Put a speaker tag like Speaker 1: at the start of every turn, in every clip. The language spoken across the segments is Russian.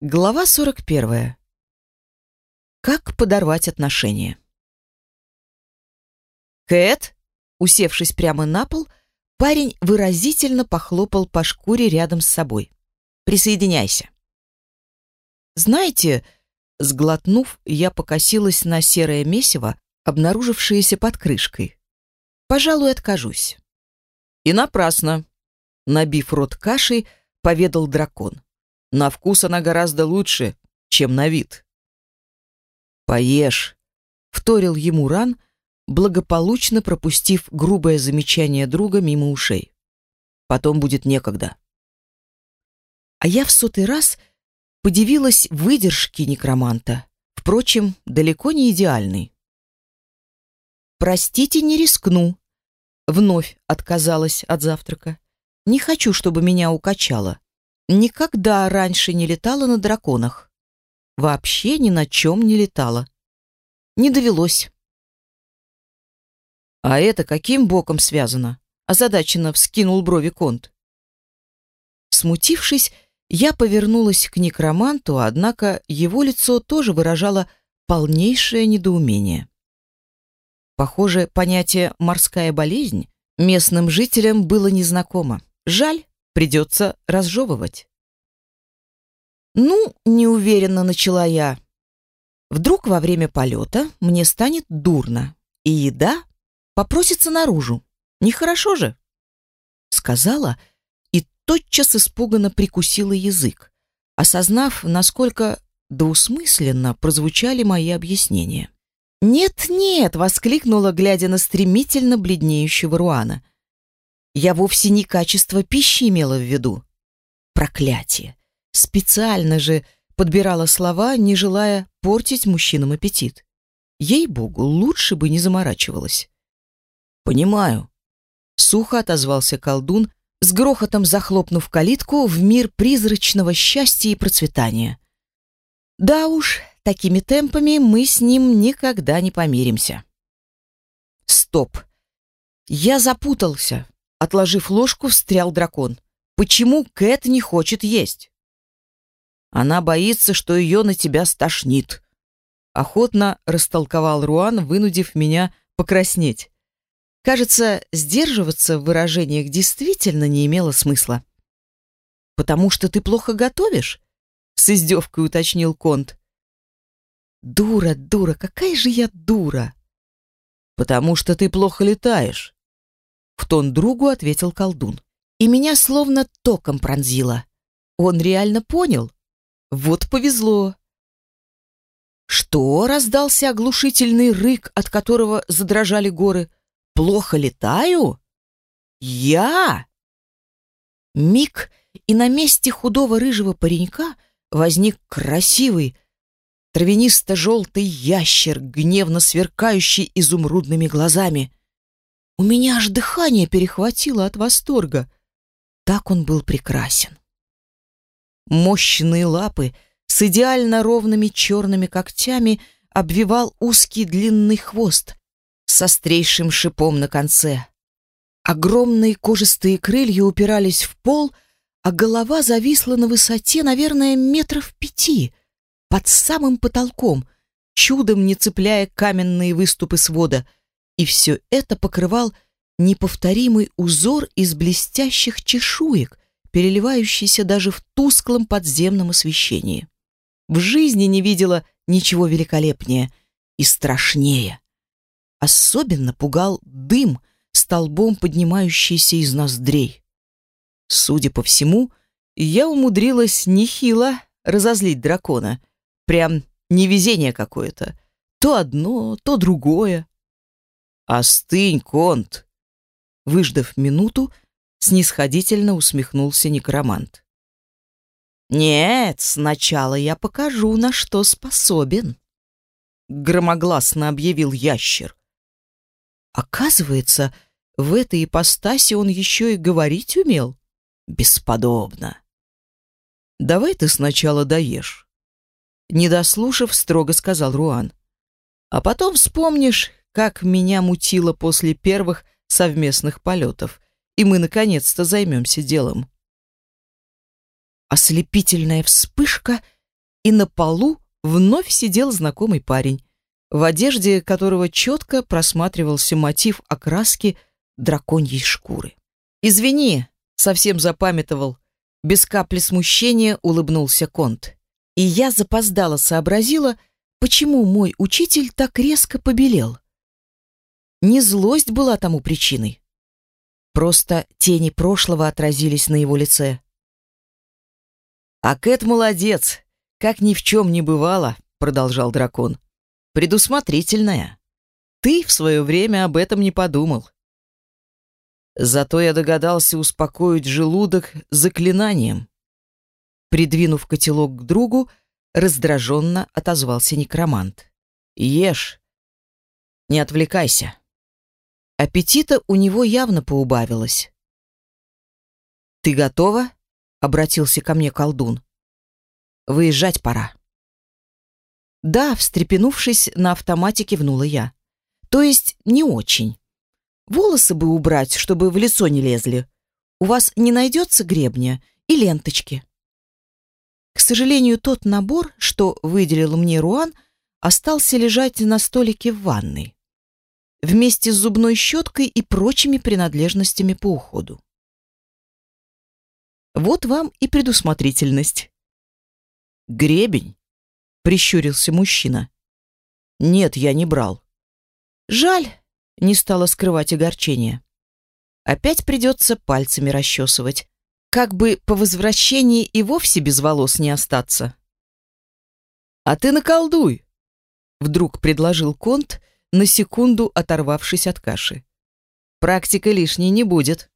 Speaker 1: Глава 41. Как подорвать отношения? Кэт, усевшись прямо на пол, парень выразительно похлопал по шкуре рядом с собой. Присоединяйся. Знаете, сглотнув, я покосилась на серое месиво, обнаружившееся под крышкой. Пожалуй, откажусь. И напрасно. Набив рот кашей, поведал дракон. На вкус она гораздо лучше, чем на вид. «Поешь», — вторил ему ран, благополучно пропустив грубое замечание друга мимо ушей. «Потом будет некогда». А я в сотый раз подивилась выдержке некроманта, впрочем, далеко не идеальной. «Простите, не рискну», — вновь отказалась от завтрака. «Не хочу, чтобы меня укачало. Никогда раньше не летала на драконах. Вообще ни на чем не летала. Не довелось. А это каким боком связано? Озадаченно вскинул брови Конт. Смутившись, я повернулась к некроманту, однако его лицо тоже выражало полнейшее недоумение. Похоже, понятие «морская болезнь» местным жителям было незнакомо. Жаль, Придется разжевывать. Ну, неуверенно начала я. Вдруг во время полета мне станет дурно, и еда попросится наружу. Нехорошо же. Сказала и тотчас испуганно прикусила язык, осознав, насколько двусмысленно прозвучали мои объяснения. «Нет-нет!» — воскликнула, глядя на стремительно бледнеющего Руана. Я вовсе не качество пищи имела в виду. Проклятие. Специально же подбирала слова, не желая портить мужчинам аппетит. Ей-богу, лучше бы не заморачивалась. «Понимаю», — сухо отозвался колдун, с грохотом захлопнув калитку в мир призрачного счастья и процветания. «Да уж, такими темпами мы с ним никогда не помиримся». «Стоп! Я запутался. Отложив ложку, встрял дракон. «Почему Кэт не хочет есть?» «Она боится, что ее на тебя стошнит», — охотно растолковал Руан, вынудив меня покраснеть. Кажется, сдерживаться в выражениях действительно не имело смысла. «Потому что ты плохо готовишь?» — с издевкой уточнил Конт. «Дура, дура, какая же я дура!» «Потому что ты плохо летаешь», в тон другу ответил колдун. И меня словно током пронзило. Он реально понял. Вот повезло. Что? Раздался оглушительный рык, от которого задрожали горы. Плохо летаю? Я? Миг, и на месте худого рыжего паренька возник красивый, травянисто-желтый ящер, гневно сверкающий изумрудными глазами. У меня аж дыхание перехватило от восторга. Так он был прекрасен. Мощные лапы с идеально ровными черными когтями обвивал узкий длинный хвост с острейшим шипом на конце. Огромные кожистые крылья упирались в пол, а голова зависла на высоте, наверное, метров пяти, под самым потолком, чудом не цепляя каменные выступы свода — и все это покрывал неповторимый узор из блестящих чешуек, переливающийся даже в тусклом подземном освещении. В жизни не видела ничего великолепнее и страшнее. Особенно пугал дым, столбом поднимающийся из ноздрей. Судя по всему, я умудрилась нехило разозлить дракона. Прям невезение какое-то. То одно, то другое. «Остынь, Конт!» Выждав минуту, снисходительно усмехнулся некромант. «Нет, сначала я покажу, на что способен», — громогласно объявил ящер. Оказывается, в этой ипостаси он еще и говорить умел. Бесподобно. «Давай ты сначала доешь», — не дослушав, строго сказал Руан. «А потом вспомнишь, как меня мутило после первых совместных полетов, и мы наконец-то займемся делом. Ослепительная вспышка, и на полу вновь сидел знакомый парень, в одежде которого четко просматривался мотив окраски драконьей шкуры. «Извини», — совсем запамятовал, без капли смущения улыбнулся Конт. И я запоздало сообразила, почему мой учитель так резко побелел. Не злость была тому причиной. Просто тени прошлого отразились на его лице. «А Кэт молодец, как ни в чем не бывало», — продолжал дракон. «Предусмотрительная. Ты в свое время об этом не подумал. Зато я догадался успокоить желудок заклинанием. Придвинув котелок к другу, раздраженно отозвался некромант. «Ешь. Не отвлекайся». Аппетита у него явно поубавилось. «Ты готова?» — обратился ко мне колдун. «Выезжать пора». «Да», — встрепенувшись, на автомате кивнула я. «То есть не очень. Волосы бы убрать, чтобы в лицо не лезли. У вас не найдется гребня и ленточки?» К сожалению, тот набор, что выделил мне Руан, остался лежать на столике в ванной вместе с зубной щеткой и прочими принадлежностями по уходу. Вот вам и предусмотрительность. Гребень, прищурился мужчина. Нет, я не брал. Жаль, не стала скрывать огорчение. Опять придется пальцами расчесывать, как бы по возвращении и вовсе без волос не остаться. А ты наколдуй, вдруг предложил Конт, на секунду оторвавшись от каши. Практика лишней не будет.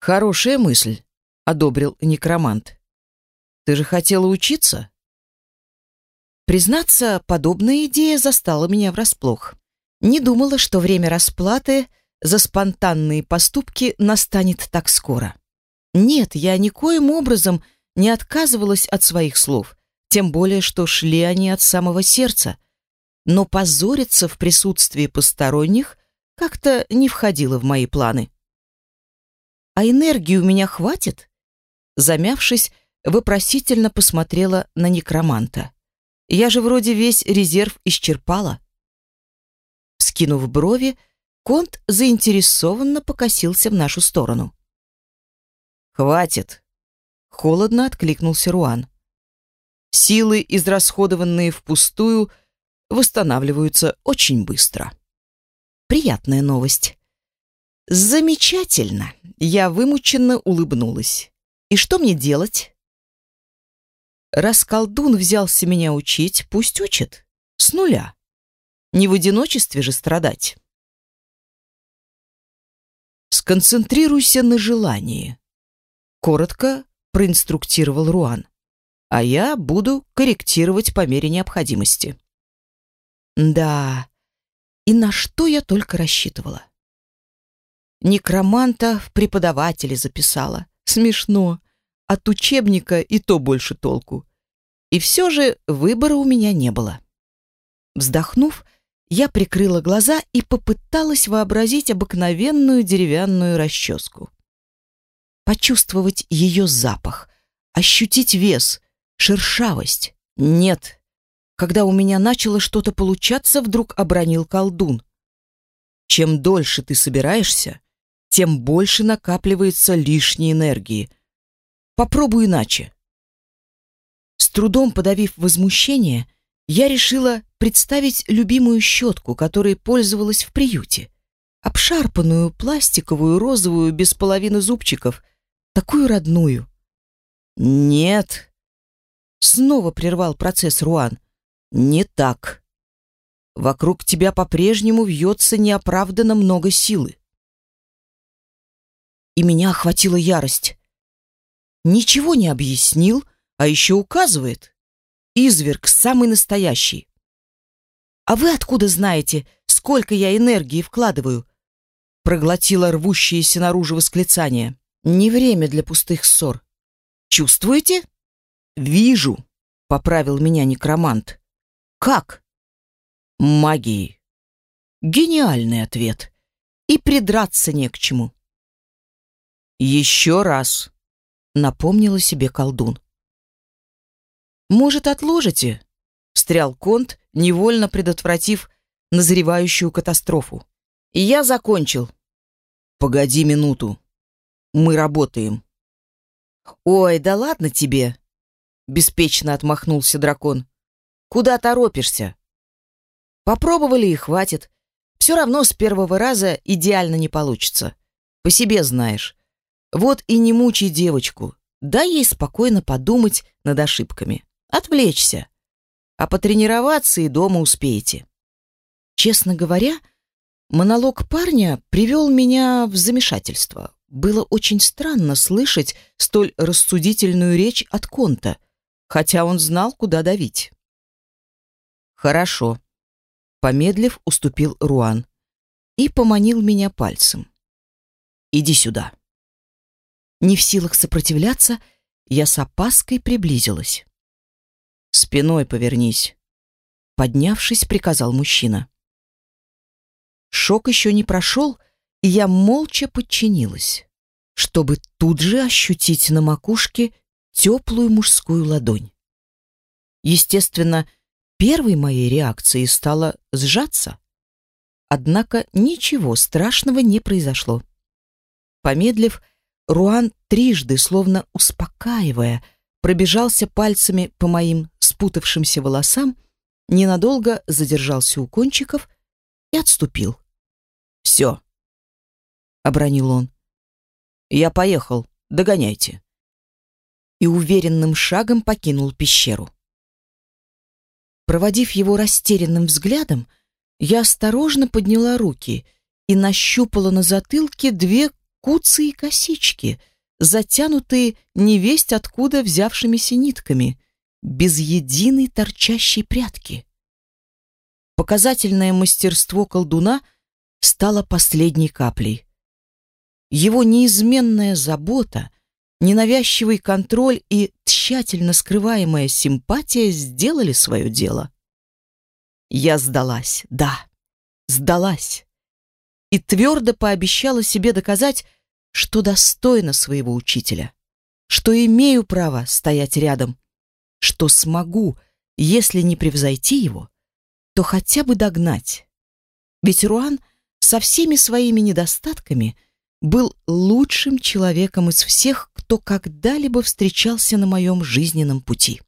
Speaker 1: Хорошая мысль, одобрил некромант. Ты же хотела учиться? Признаться, подобная идея застала меня врасплох. Не думала, что время расплаты за спонтанные поступки настанет так скоро. Нет, я никоим образом не отказывалась от своих слов, тем более, что шли они от самого сердца, но позориться в присутствии посторонних как-то не входило в мои планы. «А энергии у меня хватит?» Замявшись, вопросительно посмотрела на некроманта. «Я же вроде весь резерв исчерпала». Скинув брови, Конт заинтересованно покосился в нашу сторону. «Хватит!» — холодно откликнулся Руан. «Силы, израсходованные впустую, — восстанавливаются очень быстро. Приятная новость. Замечательно. Я вымученно улыбнулась. И что мне делать? Раз колдун взялся меня учить, пусть учит. С нуля. Не в одиночестве же страдать. Сконцентрируйся на желании. Коротко проинструктировал Руан. А я буду корректировать по мере необходимости. Да, и на что я только рассчитывала. Некроманта в преподаватели записала. Смешно. От учебника и то больше толку. И все же выбора у меня не было. Вздохнув, я прикрыла глаза и попыталась вообразить обыкновенную деревянную расческу. Почувствовать ее запах, ощутить вес, шершавость. Нет, когда у меня начало что-то получаться, вдруг обронил колдун. Чем дольше ты собираешься, тем больше накапливается лишней энергии. Попробуй иначе. С трудом подавив возмущение, я решила представить любимую щетку, которой пользовалась в приюте. Обшарпанную, пластиковую, розовую, без половины зубчиков. Такую родную. «Нет!» Снова прервал процесс Руан не так. Вокруг тебя по-прежнему вьется неоправданно много силы. И меня охватила ярость. Ничего не объяснил, а еще указывает. Изверг самый настоящий. А вы откуда знаете, сколько я энергии вкладываю? Проглотила рвущееся наружу восклицание. Не время для пустых ссор. Чувствуете? Вижу, поправил меня некромант. Как? Магией. Гениальный ответ. И придраться не к чему. Еще раз, напомнила себе колдун. Может, отложите? Встрял Конт, невольно предотвратив назревающую катастрофу. Я закончил. Погоди минуту. Мы работаем. Ой, да ладно тебе, беспечно отмахнулся дракон. Куда торопишься? Попробовали и хватит. Все равно с первого раза идеально не получится. По себе знаешь. Вот и не мучай девочку. Дай ей спокойно подумать над ошибками. Отвлечься. А потренироваться и дома успеете. Честно говоря, монолог парня привел меня в замешательство. Было очень странно слышать столь рассудительную речь от Конта, хотя он знал, куда давить. «Хорошо», — помедлив, уступил Руан и поманил меня пальцем. «Иди сюда». Не в силах сопротивляться, я с опаской приблизилась. «Спиной повернись», — поднявшись, приказал мужчина. Шок еще не прошел, и я молча подчинилась, чтобы тут же ощутить на макушке теплую мужскую ладонь. Естественно, первой моей реакцией стало сжаться. Однако ничего страшного не произошло. Помедлив, Руан трижды, словно успокаивая, пробежался пальцами по моим спутавшимся волосам, ненадолго задержался у кончиков и отступил. «Все», — обронил он. «Я поехал, догоняйте». И уверенным шагом покинул пещеру. Проводив его растерянным взглядом, я осторожно подняла руки и нащупала на затылке две куцые косички, затянутые невесть откуда взявшимися нитками, без единой торчащей прядки. Показательное мастерство колдуна — стало последней каплей. Его неизменная забота, ненавязчивый контроль и тщательно скрываемая симпатия сделали свое дело. Я сдалась, да, сдалась. И твердо пообещала себе доказать, что достойна своего учителя, что имею право стоять рядом, что смогу, если не превзойти его, то хотя бы догнать. Ведь Руан — со всеми своими недостатками был лучшим человеком из всех, кто когда-либо встречался на моем жизненном пути.